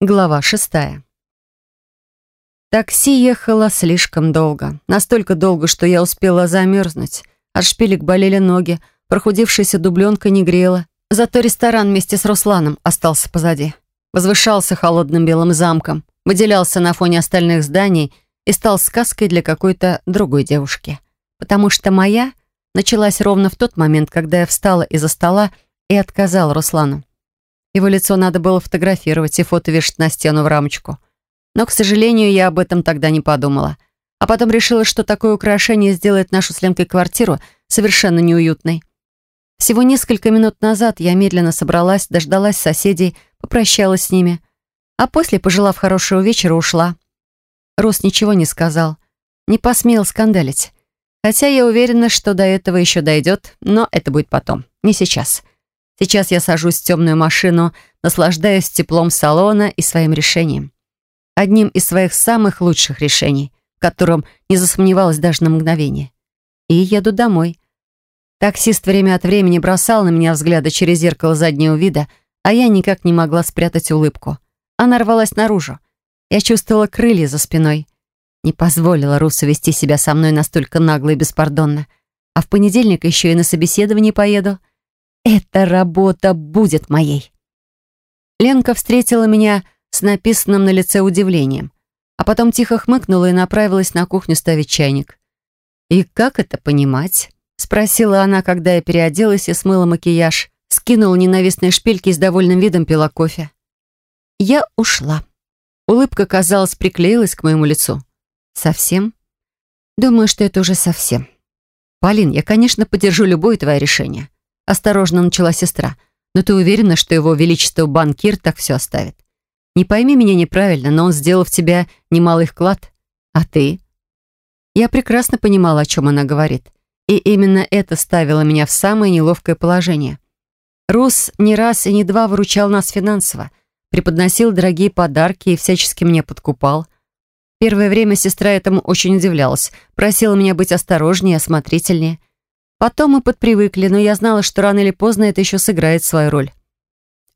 Глава шестая. Такси ехало слишком долго. Настолько долго, что я успела замерзнуть. От шпилек болели ноги, прохудившаяся дубленка не грела. Зато ресторан вместе с Русланом остался позади. Возвышался холодным белым замком, выделялся на фоне остальных зданий и стал сказкой для какой-то другой девушки. Потому что моя началась ровно в тот момент, когда я встала из-за стола и отказала Руслану. Его лицо надо было фотографировать и фото вешать на стену в рамочку. Но, к сожалению, я об этом тогда не подумала. А потом решила, что такое украшение сделает нашу с Ленкой квартиру совершенно неуютной. Всего несколько минут назад я медленно собралась, дождалась соседей, попрощалась с ними. А после, пожелав хорошего вечера, ушла. Рос ничего не сказал. Не посмел скандалить. Хотя я уверена, что до этого еще дойдет, но это будет потом, не сейчас. Сейчас я сажусь в темную машину, наслаждаясь теплом салона и своим решением. Одним из своих самых лучших решений, в котором не засомневалась даже на мгновение. И еду домой. Таксист время от времени бросал на меня взгляды через зеркало заднего вида, а я никак не могла спрятать улыбку. Она рвалась наружу. Я чувствовала крылья за спиной. Не позволила Русу вести себя со мной настолько нагло и беспардонно. А в понедельник еще и на собеседование поеду. Эта работа будет моей. Ленка встретила меня с написанным на лице удивлением, а потом тихо хмыкнула и направилась на кухню ставить чайник. «И как это понимать?» — спросила она, когда я переоделась и смыла макияж, скинула ненавистные шпильки и с довольным видом пила кофе. Я ушла. Улыбка, казалось, приклеилась к моему лицу. «Совсем?» «Думаю, что это уже совсем. Полин, я, конечно, поддержу любое твое решение. Осторожно начала сестра. «Но ты уверена, что его величество банкир так все оставит? Не пойми меня неправильно, но он сделал в тебя немалый вклад. А ты?» Я прекрасно понимала, о чем она говорит. И именно это ставило меня в самое неловкое положение. Рус не раз и не два выручал нас финансово, преподносил дорогие подарки и всячески меня подкупал. Первое время сестра этому очень удивлялась, просила меня быть осторожнее, осмотрительнее. Потом мы подпривыкли, но я знала, что рано или поздно это еще сыграет свою роль.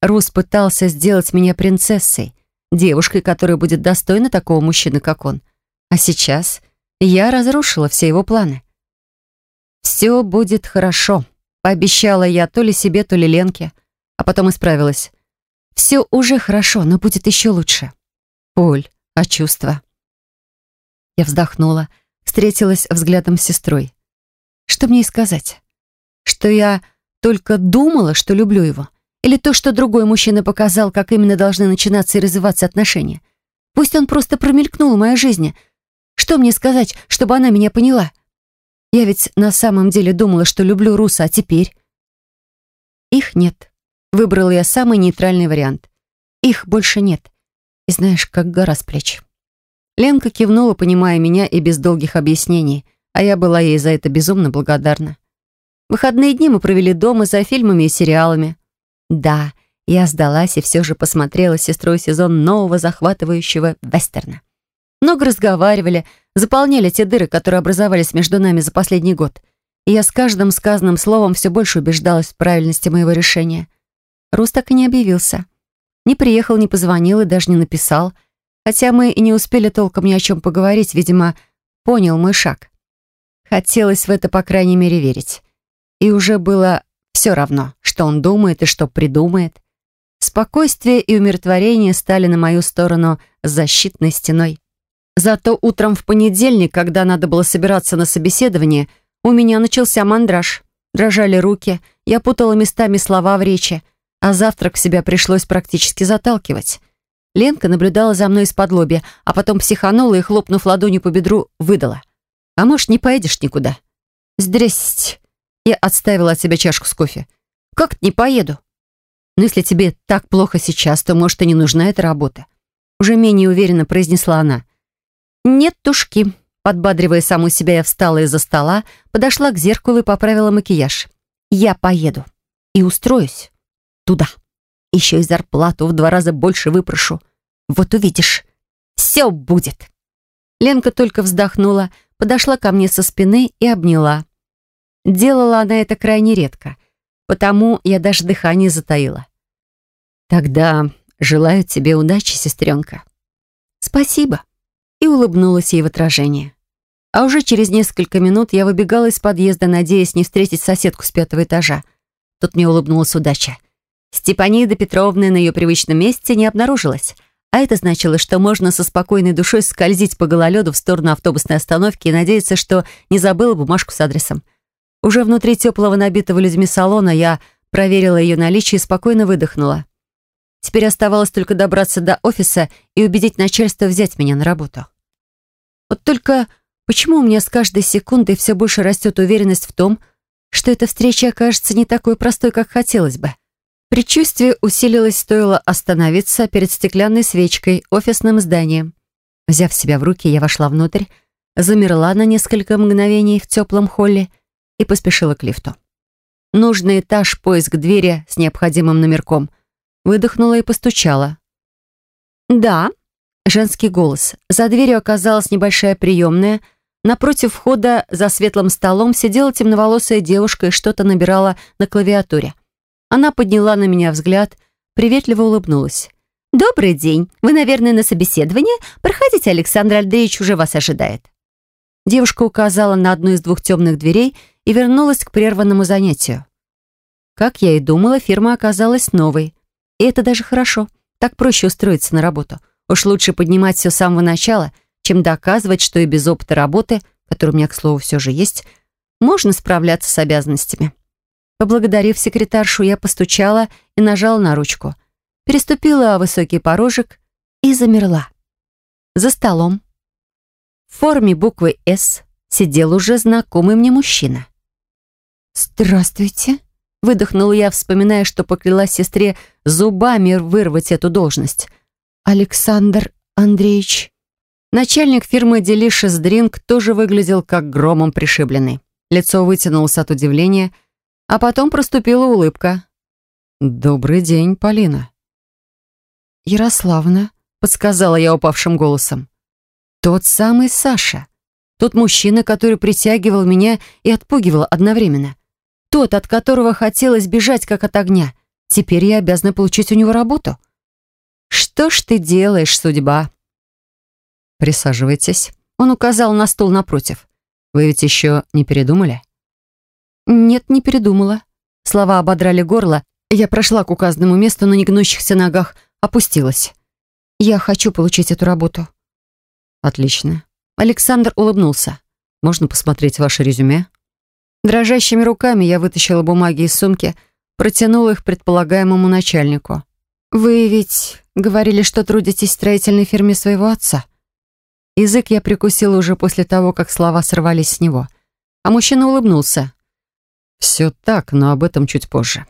Рус пытался сделать меня принцессой, девушкой, которая будет достойна такого мужчины, как он. А сейчас я разрушила все его планы. «Все будет хорошо», — пообещала я то ли себе, то ли Ленке, а потом исправилась. «Все уже хорошо, но будет еще лучше». «Поль, а чувства?» Я вздохнула, встретилась взглядом с сестрой. Что мне сказать? Что я только думала, что люблю его? Или то, что другой мужчина показал, как именно должны начинаться и развиваться отношения? Пусть он просто промелькнул в моей жизни. Что мне сказать, чтобы она меня поняла? Я ведь на самом деле думала, что люблю Руса, а теперь... Их нет. Выбрала я самый нейтральный вариант. Их больше нет. И знаешь, как гора с плеч. Ленка кивнула, понимая меня и без долгих объяснений а я была ей за это безумно благодарна. Выходные дни мы провели дома за фильмами и сериалами. Да, я сдалась и все же посмотрела с сестрой сезон нового захватывающего вестерна. Много разговаривали, заполняли те дыры, которые образовались между нами за последний год. И я с каждым сказанным словом все больше убеждалась в правильности моего решения. Рус так и не объявился. Не приехал, не позвонил и даже не написал. Хотя мы и не успели толком ни о чем поговорить, видимо, понял мой шаг. Хотелось в это, по крайней мере, верить. И уже было все равно, что он думает и что придумает. Спокойствие и умиротворение стали на мою сторону защитной стеной. Зато утром в понедельник, когда надо было собираться на собеседование, у меня начался мандраж. Дрожали руки, я путала местами слова в речи, а завтрак себя пришлось практически заталкивать. Ленка наблюдала за мной из-под лобья, а потом психанула и, хлопнув ладонью по бедру, выдала — а может, не поедешь никуда? Здрасте. Я отставила от себя чашку с кофе. Как не поеду? Но если тебе так плохо сейчас, то, может, и не нужна эта работа. Уже менее уверенно произнесла она. Нет тушки. Подбадривая саму себя, я встала из-за стола, подошла к зеркалу и поправила макияж. Я поеду. И устроюсь. Туда. Еще и зарплату в два раза больше выпрошу. Вот увидишь. Все будет. Ленка только вздохнула, подошла ко мне со спины и обняла. Делала она это крайне редко, потому я даже дыхание затаила. «Тогда Желаю тебе удачи, сестренка». «Спасибо», и улыбнулась ей в отражение. А уже через несколько минут я выбегала из подъезда, надеясь не встретить соседку с пятого этажа. Тут мне улыбнулась удача. Степанида Петровна на ее привычном месте не обнаружилась. А это значило, что можно со спокойной душой скользить по гололеду в сторону автобусной остановки и надеяться, что не забыла бумажку с адресом. Уже внутри теплого набитого людьми салона я проверила ее наличие и спокойно выдохнула. Теперь оставалось только добраться до офиса и убедить начальство взять меня на работу. Вот только почему у меня с каждой секундой все больше растет уверенность в том, что эта встреча окажется не такой простой, как хотелось бы. Предчувствие усилилось, стоило остановиться перед стеклянной свечкой, офисным зданием. Взяв себя в руки, я вошла внутрь, замерла на несколько мгновений в теплом холле и поспешила к лифту. Нужный этаж, поиск двери с необходимым номерком. Выдохнула и постучала. «Да», Женский голос. За дверью оказалась небольшая приемная. Напротив входа за светлым столом сидела темноволосая девушка и что-то набирала на клавиатуре. Она подняла на меня взгляд, приветливо улыбнулась. «Добрый день. Вы, наверное, на собеседовании? Проходите, Александр Андреевич уже вас ожидает». Девушка указала на одну из двух темных дверей и вернулась к прерванному занятию. Как я и думала, фирма оказалась новой. И это даже хорошо. Так проще устроиться на работу. Уж лучше поднимать все с самого начала, чем доказывать, что и без опыта работы, который у меня, к слову, все же есть, можно справляться с обязанностями. Поблагодарив секретаршу, я постучала и нажала на ручку. Переступила высокий порожек и замерла. За столом. В форме буквы «С» сидел уже знакомый мне мужчина. «Здравствуйте», — выдохнула я, вспоминая, что поклялась сестре зубами вырвать эту должность — Александр Андреевич. Начальник фирмы Delicious Drink тоже выглядел как громом пришибленный. Лицо вытянулось от удивления, а потом проступила улыбка. «Добрый день, Полина». «Ярославна», — подсказала я упавшим голосом. «Тот самый Саша. Тот мужчина, который притягивал меня и отпугивал одновременно. Тот, от которого хотелось бежать, как от огня. Теперь я обязана получить у него работу». «Что ж ты делаешь, судьба?» «Присаживайтесь». Он указал на стул напротив. «Вы ведь еще не передумали?» «Нет, не передумала». Слова ободрали горло. Я прошла к указанному месту на негнущихся ногах, опустилась. «Я хочу получить эту работу». «Отлично». Александр улыбнулся. «Можно посмотреть ваше резюме?» Дрожащими руками я вытащила бумаги из сумки, протянула их предполагаемому начальнику. «Вы ведь говорили, что трудитесь в строительной фирме своего отца?» Язык я прикусила уже после того, как слова сорвались с него. А мужчина улыбнулся. «Все так, но об этом чуть позже».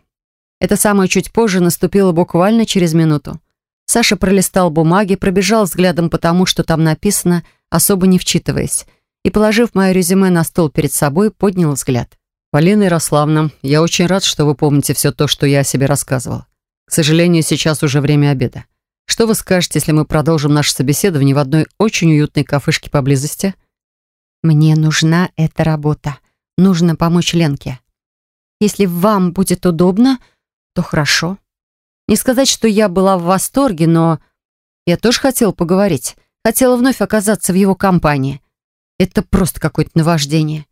Это самое чуть позже наступило буквально через минуту. Саша пролистал бумаги, пробежал взглядом по тому, что там написано, особо не вчитываясь, и, положив мое резюме на стол перед собой, поднял взгляд. «Полина Ярославна, я очень рад, что вы помните все то, что я о себе рассказывал. К сожалению, сейчас уже время обеда. Что вы скажете, если мы продолжим наше собеседование в одной очень уютной кафешке поблизости? Мне нужна эта работа. Нужно помочь Ленке. Если вам будет удобно, то хорошо. Не сказать, что я была в восторге, но я тоже хотела поговорить. Хотела вновь оказаться в его компании. Это просто какое-то наваждение.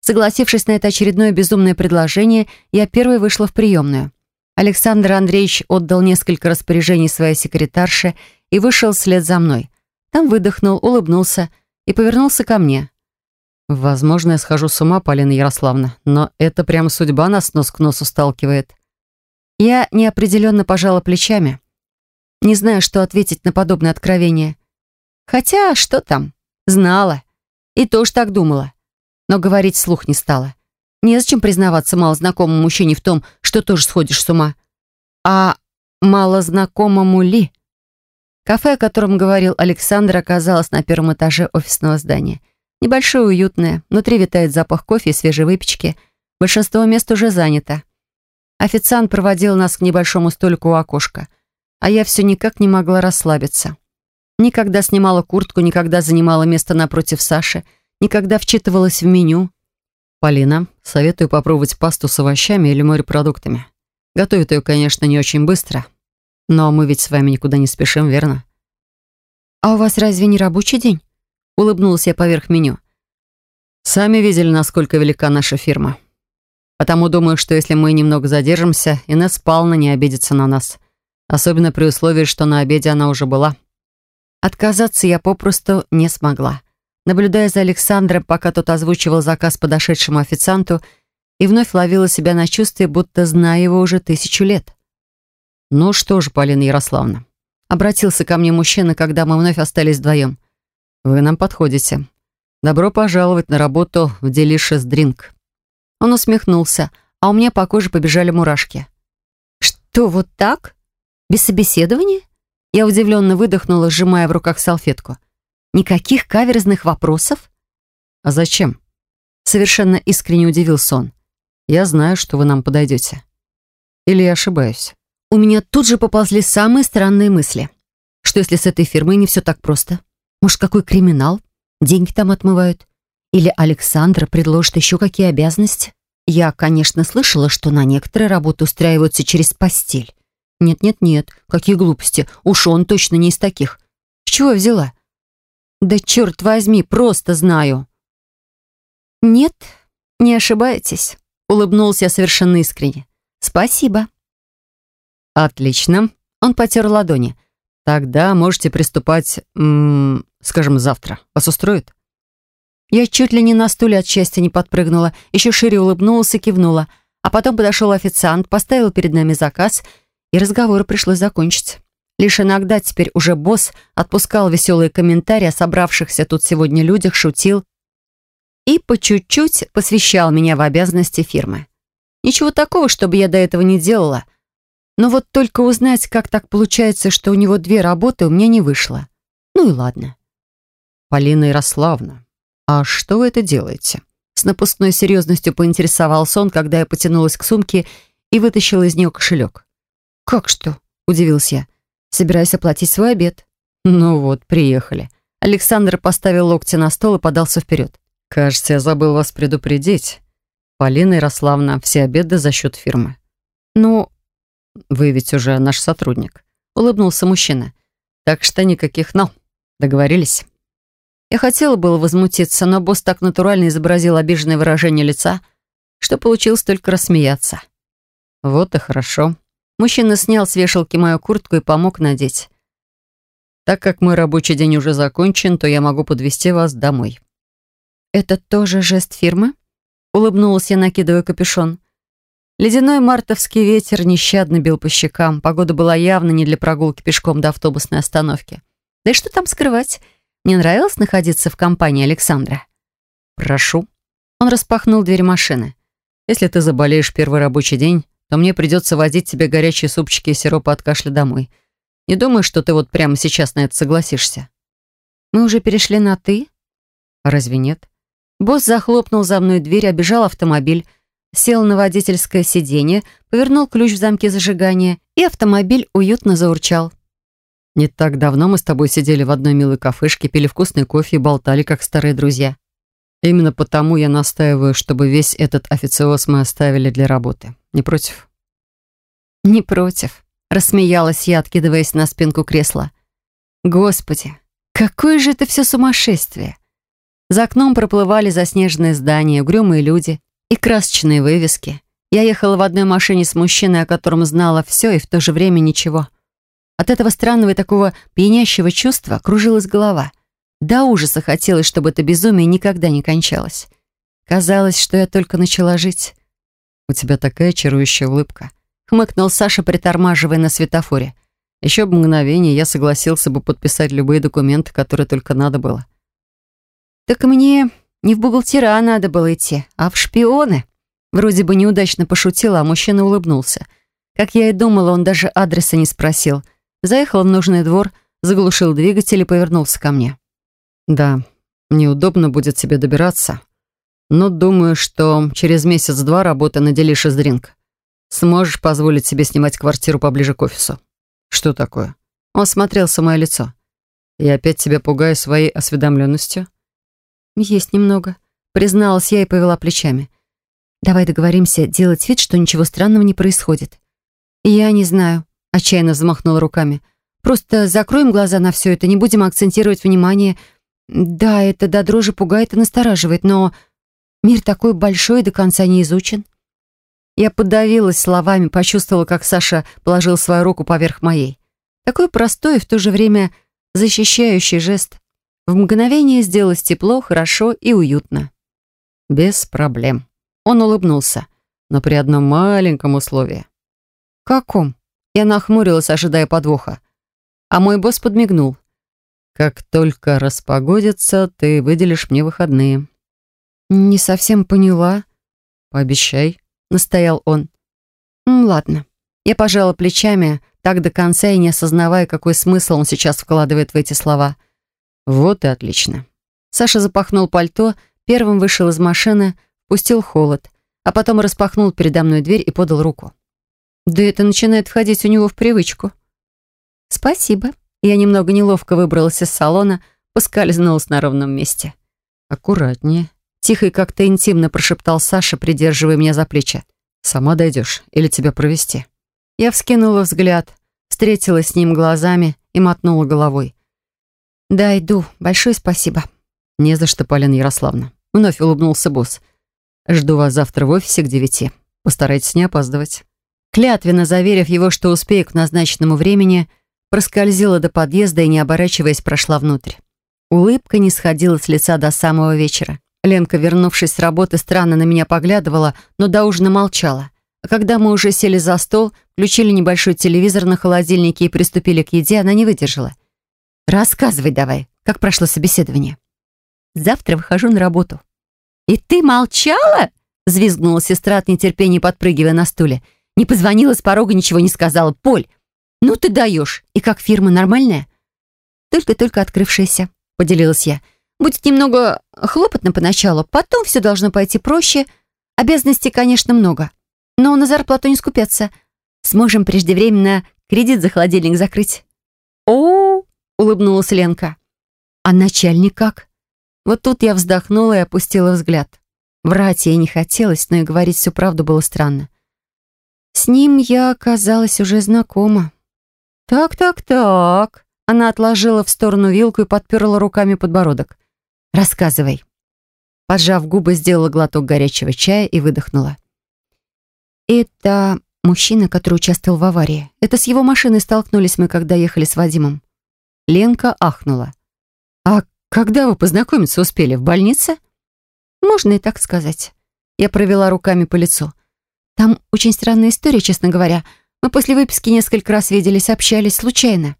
Согласившись на это очередное безумное предложение, я первой вышла в приемную. Александр Андреевич отдал несколько распоряжений своей секретарше и вышел вслед за мной. Там выдохнул, улыбнулся и повернулся ко мне. «Возможно, я схожу с ума, Полина Ярославна, но это прямо судьба нас нос к носу сталкивает». Я неопределенно пожала плечами. Не знаю, что ответить на подобное откровение. Хотя, что там? Знала. И тоже так думала. Но говорить слух не стала. Незачем признаваться малознакомому мужчине в том, что тоже сходишь с ума. А малознакомому ли? Кафе, о котором говорил Александр, оказалось на первом этаже офисного здания. Небольшое, уютное, внутри витает запах кофе и свежей выпечки. Большинство мест уже занято. Официант проводил нас к небольшому столику у окошка, а я все никак не могла расслабиться. Никогда снимала куртку, никогда занимала место напротив Саши, никогда вчитывалась в меню, Полина, советую попробовать пасту с овощами или морепродуктами. Готовят ее, конечно, не очень быстро. Но мы ведь с вами никуда не спешим, верно? «А у вас разве не рабочий день?» Улыбнулась я поверх меню. «Сами видели, насколько велика наша фирма. Потому думаю, что если мы немного задержимся, Инесс Павловна не обидится на нас. Особенно при условии, что на обеде она уже была». Отказаться я попросту не смогла. Наблюдая за Александром, пока тот озвучивал заказ подошедшему официанту, и вновь ловила себя на чувстве, будто знаю его уже тысячу лет. «Ну что ж, Полина Ярославна», — обратился ко мне мужчина, когда мы вновь остались вдвоем. «Вы нам подходите. Добро пожаловать на работу в Delicious Drink». Он усмехнулся, а у меня по коже побежали мурашки. «Что, вот так? Без собеседования?» Я удивленно выдохнула, сжимая в руках салфетку. «Никаких каверзных вопросов?» «А зачем?» Совершенно искренне удивился он. «Я знаю, что вы нам подойдете. Или я ошибаюсь?» У меня тут же поползли самые странные мысли. Что если с этой фирмой не все так просто? Может, какой криминал? Деньги там отмывают? Или Александр предложит еще какие обязанности? Я, конечно, слышала, что на некоторые работы устраиваются через постель. Нет-нет-нет, какие глупости. Уж он точно не из таких. С чего я взяла? Да черт возьми, просто знаю. Нет, не ошибаетесь. Улыбнулся я совершенно искренне. Спасибо. Отлично. Он потер ладони. Тогда можете приступать, скажем, завтра. Вас устроит? Я чуть ли не на стуле от счастья не подпрыгнула, еще шире улыбнулась и кивнула. А потом подошел официант, поставил перед нами заказ, и разговор пришлось закончить. Лишь иногда теперь уже босс отпускал веселые комментарии о собравшихся тут сегодня людях, шутил и по чуть-чуть посвящал меня в обязанности фирмы. Ничего такого, чтобы я до этого не делала — но вот только узнать, как так получается, что у него две работы, у меня не вышло. Ну и ладно. Полина Ярославна, а что вы это делаете? С напускной серьезностью поинтересовался он, когда я потянулась к сумке и вытащила из нее кошелек. «Как что?» – удивился я. «Собираюсь оплатить свой обед». «Ну вот, приехали». Александр поставил локти на стол и подался вперед. «Кажется, я забыл вас предупредить. Полина Ярославна, все обеды за счет фирмы». «Ну, вы ведь уже наш сотрудник», — улыбнулся мужчина. «Так что никаких «но». Договорились?» Я хотела было возмутиться, но босс так натурально изобразил обиженное выражение лица, что получилось только рассмеяться. «Вот и хорошо». Мужчина снял с вешалки мою куртку и помог надеть. «Так как мой рабочий день уже закончен, то я могу подвести вас домой». «Это тоже жест фирмы?» Улыбнулась я, накидывая капюшон. Ледяной мартовский ветер нещадно бил по щекам. Погода была явно не для прогулки пешком до автобусной остановки. Да и что там скрывать? Мне нравилось находиться в компании Александра. «Прошу». Он распахнул дверь машины. «Если ты заболеешь первый рабочий день, то мне придется водить тебе горячие супчики и сиропы от кашля домой. Не думаю, что ты вот прямо сейчас на это согласишься». «Мы уже перешли на «ты»?» «Разве нет?» Босс захлопнул за мной дверь, обежал автомобиль, сел на водительское сиденье, повернул ключ в замке зажигания, и автомобиль уютно заурчал. «Не так давно мы с тобой сидели в одной милой кафешке, пили вкусный кофе и болтали, как старые друзья. Именно потому я настаиваю, чтобы весь этот официоз мы оставили для работы. Не против?» «Не против», — рассмеялась я, откидываясь на спинку кресла. «Господи, какое же это все сумасшествие!» За окном проплывали заснеженные здания, угрюмые люди, и красочные вывески. Я ехала в одной машине с мужчиной, о котором знала все и в то же время ничего. От этого странного и такого пьянящего чувства кружилась голова. До ужаса хотелось, чтобы это безумие никогда не кончалось. Казалось, что я только начала жить. «У тебя такая чарующая улыбка», — хмыкнул Саша, притормаживая на светофоре. «Еще бы мгновение я согласился бы подписать любые документы, которые только надо было». «Так мне не в бухгалтера надо было идти, а в шпионы. Вроде бы неудачно пошутила, а мужчина улыбнулся. Как я и думала, он даже адреса не спросил. Заехал в нужный двор, заглушил двигатель и повернулся ко мне. «Да, неудобно будет тебе добираться, но думаю, что через месяц-два работы на Delicious Drink сможешь позволить себе снимать квартиру поближе к офису». «Что такое?» Он смотрелся в мое лицо. «Я опять тебя пугаю своей осведомленностью?» «Есть немного», — призналась я и повела плечами. «Давай договоримся делать вид, что ничего странного не происходит». «Я не знаю», — Отчаянно взмахнула руками. «Просто закроем глаза на все это, не будем акцентировать внимание. Да, это до дрожи пугает и настораживает, но мир такой большой и до конца не изучен». Я подавилась словами, почувствовала, как Саша положил свою руку поверх моей. Такой простой и в то же время защищающий жест. В мгновение сделалось тепло, хорошо и уютно. «Без проблем». Он улыбнулся, но при одном маленьком условии. «Каком?» Я нахмурилась, ожидая подвоха. А мой босс подмигнул. «Как только распогодится, ты выделишь мне выходные». «Не совсем поняла». «Пообещай», — настоял он. «Ладно». Я пожала плечами, так до конца и не осознавая, какой смысл он сейчас вкладывает в эти слова. «Вот и отлично». Саша запахнул пальто, первым вышел из машины, пустил холод, а потом распахнул передо мной дверь и подал руку. Да это начинает входить у него в привычку. «Спасибо». Я немного неловко выбралась из салона, поскользнулась на ровном месте. «Аккуратнее», — тихо и как-то интимно прошептал Саша, придерживая меня за плечи. «Сама дойдешь или тебя провести?» Я вскинула взгляд, встретилась с ним глазами и мотнула головой. «Да, иду. Большое спасибо». «Не за что, Полина Ярославна». Вновь улыбнулся босс. «Жду вас завтра в офисе к девяти. Постарайтесь не опаздывать». Клятвенно заверив его, что успею к назначенному времени, проскользила до подъезда и, не оборачиваясь, прошла внутрь. Улыбка не сходила с лица до самого вечера. Ленка, вернувшись с работы, странно на меня поглядывала, но до ужина молчала. А когда мы уже сели за стол, включили небольшой телевизор на холодильнике и приступили к еде, она не выдержала. «Рассказывай давай, как прошло собеседование?» «Завтра выхожу на работу». «И ты молчала?» — взвизгнула сестра от нетерпения, подпрыгивая на стуле. Не позвонила с порога, ничего не сказала. Поль, ну ты даешь. И как фирма нормальная? Только-только открывшаяся, поделилась я. Будет немного хлопотно поначалу, потом все должно пойти проще. Обязанностей, конечно, много. Но на зарплату не скупятся. Сможем преждевременно кредит за холодильник закрыть. О, улыбнулась Ленка. А начальник как? Вот тут я вздохнула и опустила взгляд. Врать ей не хотелось, но и говорить всю правду было странно. С ним я оказалась уже знакома. «Так-так-так». Она отложила в сторону вилку и подперла руками подбородок. «Рассказывай». Поджав губы, сделала глоток горячего чая и выдохнула. «Это мужчина, который участвовал в аварии. Это с его машиной столкнулись мы, когда ехали с Вадимом». Ленка ахнула. «А когда вы познакомиться успели? В больнице?» «Можно и так сказать». Я провела руками по лицу. Там очень странная история, честно говоря. Мы после выписки несколько раз виделись, общались случайно.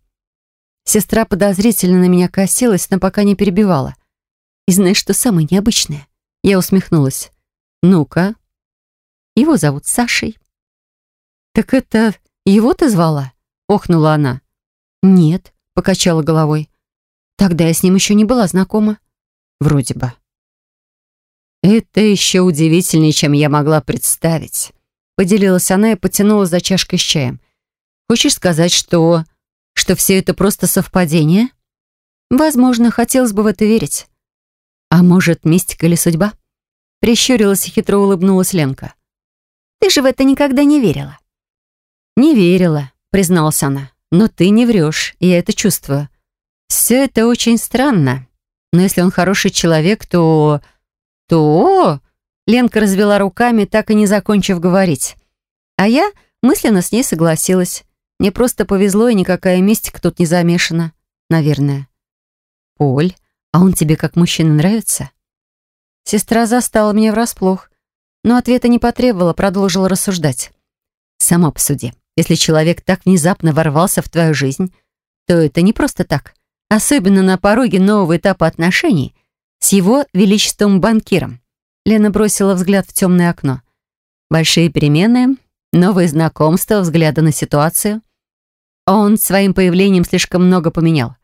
Сестра подозрительно на меня косилась, но пока не перебивала. И знаешь, что самое необычное? Я усмехнулась. Ну-ка. Его зовут Сашей. Так это его ты звала? Охнула она. Нет, покачала головой. Тогда я с ним еще не была знакома. Вроде бы. Это еще удивительнее, чем я могла представить. Поделилась она и потянула за чашкой с чаем. «Хочешь сказать, что... что все это просто совпадение?» «Возможно, хотелось бы в это верить». «А может, мистика или судьба?» Прищурилась и хитро улыбнулась Ленка. «Ты же в это никогда не верила». «Не верила», призналась она. «Но ты не врешь, я это чувствую. Все это очень странно. Но если он хороший человек, то... то... Ленка развела руками, так и не закончив говорить. А я мысленно с ней согласилась. Мне просто повезло, и никакая мистика тут не замешана. Наверное. «Поль, а он тебе как мужчина нравится?» Сестра застала меня врасплох, но ответа не потребовала, продолжила рассуждать. «Сама посуди. Если человек так внезапно ворвался в твою жизнь, то это не просто так. Особенно на пороге нового этапа отношений с его величеством банкиром. Лена бросила взгляд в темное окно. Большие перемены, новые знакомства, взгляды на ситуацию. Он своим появлением слишком много поменял.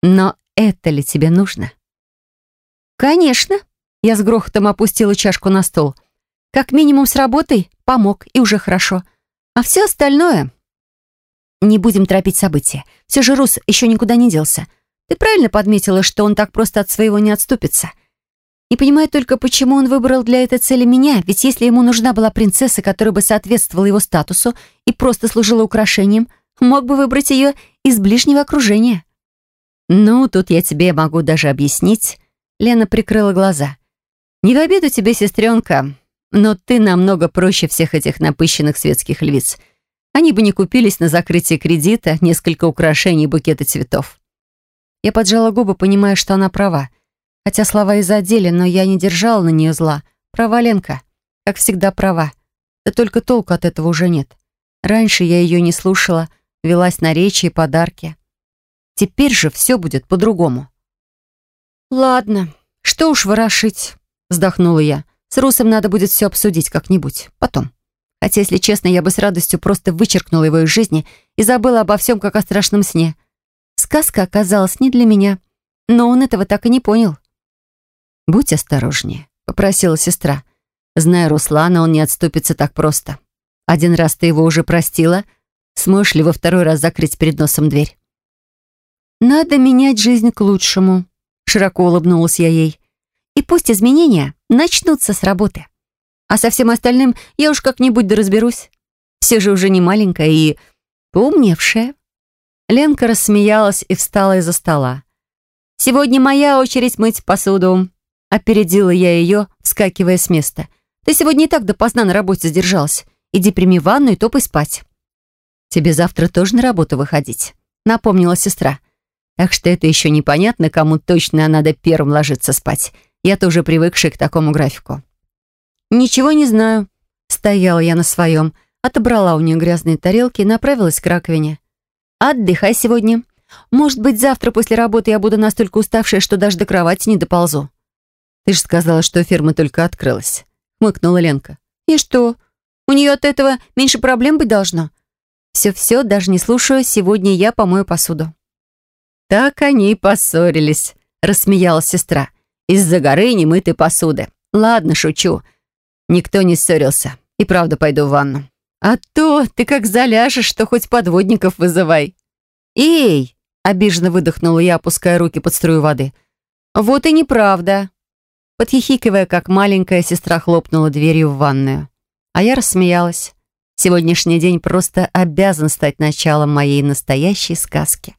Но это ли тебе нужно? Конечно. Я с грохотом опустила чашку на стол. Как минимум с работой помог, и уже хорошо. А все остальное... Не будем торопить события. Все же Рус еще никуда не делся. Ты правильно подметила, что он так просто от своего не отступится. Не понимаю только, почему он выбрал для этой цели меня, ведь если ему нужна была принцесса, которая бы соответствовала его статусу и просто служила украшением, мог бы выбрать ее из ближнего окружения. «Ну, тут я тебе могу даже объяснить». Лена прикрыла глаза. «Не в обиду тебе, сестренка, но ты намного проще всех этих напыщенных светских львиц. Они бы не купились на закрытие кредита, несколько украшений и букеты цветов». Я поджала губы, понимая, что она права. Хотя слова и задели, но я не держала на нее зла. Права Ленка. Как всегда права. Да только толку от этого уже нет. Раньше я ее не слушала, велась на речи и подарки. Теперь же все будет по-другому. «Ладно, что уж ворошить», — вздохнула я. «С Русом надо будет все обсудить как-нибудь. Потом. Хотя, если честно, я бы с радостью просто вычеркнула его из жизни и забыла обо всем, как о страшном сне. Сказка оказалась не для меня, но он этого так и не понял». «Будь осторожнее», — попросила сестра. «Зная Руслана, он не отступится так просто. Один раз ты его уже простила, сможешь ли во второй раз закрыть перед носом дверь?» «Надо менять жизнь к лучшему», — широко улыбнулась я ей. «И пусть изменения начнутся с работы. А со всем остальным я уж как-нибудь да разберусь. Все же уже не маленькая и поумневшая». Ленка рассмеялась и встала из-за стола. «Сегодня моя очередь мыть посуду», Опередила я ее, вскакивая с места. «Ты сегодня и так допоздна на работе задержалась. Иди прими ванну и топай спать». «Тебе завтра тоже на работу выходить», — напомнила сестра. «Так что это еще непонятно, кому точно надо первым ложиться спать. Я тоже привыкшая к такому графику». «Ничего не знаю». Стояла я на своем, отобрала у нее грязные тарелки и направилась к раковине. «Отдыхай сегодня. Может быть, завтра после работы я буду настолько уставшая, что даже до кровати не доползу». «Ты же сказала, что фирма только открылась», — хмыкнула Ленка. «И что? У нее от этого меньше проблем быть должно?» «Все-все, даже не слушаю, сегодня я помою посуду». «Так они и поссорились», — рассмеялась сестра. «Из-за горы немытой посуды. Ладно, шучу. Никто не ссорился. И правда пойду в ванну. А то ты как заляжешь, что хоть подводников вызывай». «Эй!» — обиженно выдохнула я, опуская руки под струю воды. «Вот и неправда». Подхихикивая, как маленькая сестра хлопнула дверью в ванную. А я рассмеялась. Сегодняшний день просто обязан стать началом моей настоящей сказки.